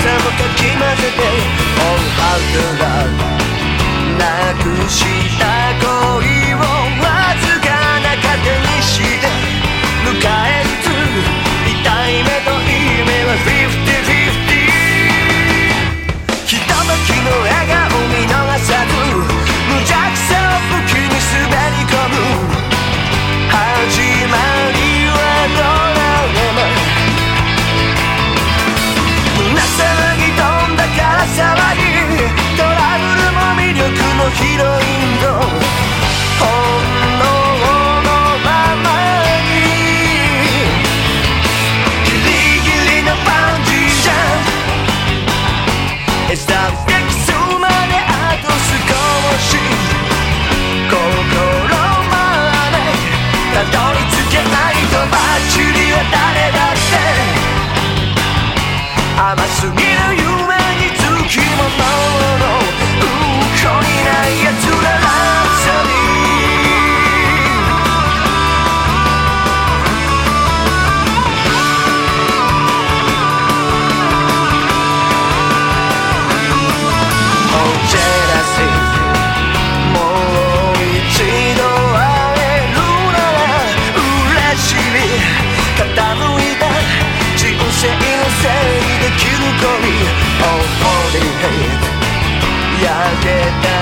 さもかき混ぜてハートはなくし甘すぎる夢につきもの Get that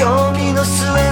興味の末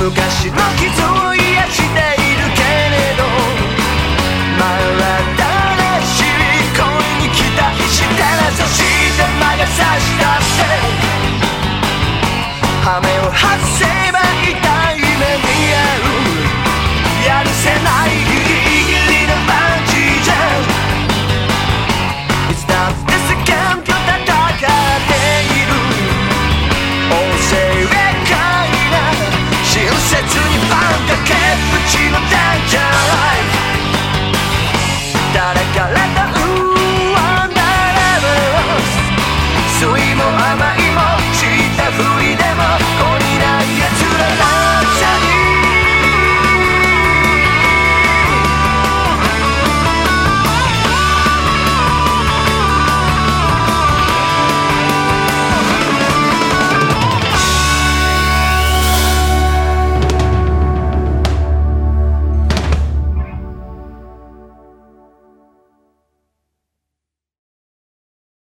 昔の傷を癒しているけれど真新しい恋に期待したらそして魔が差し出って羽を外せ。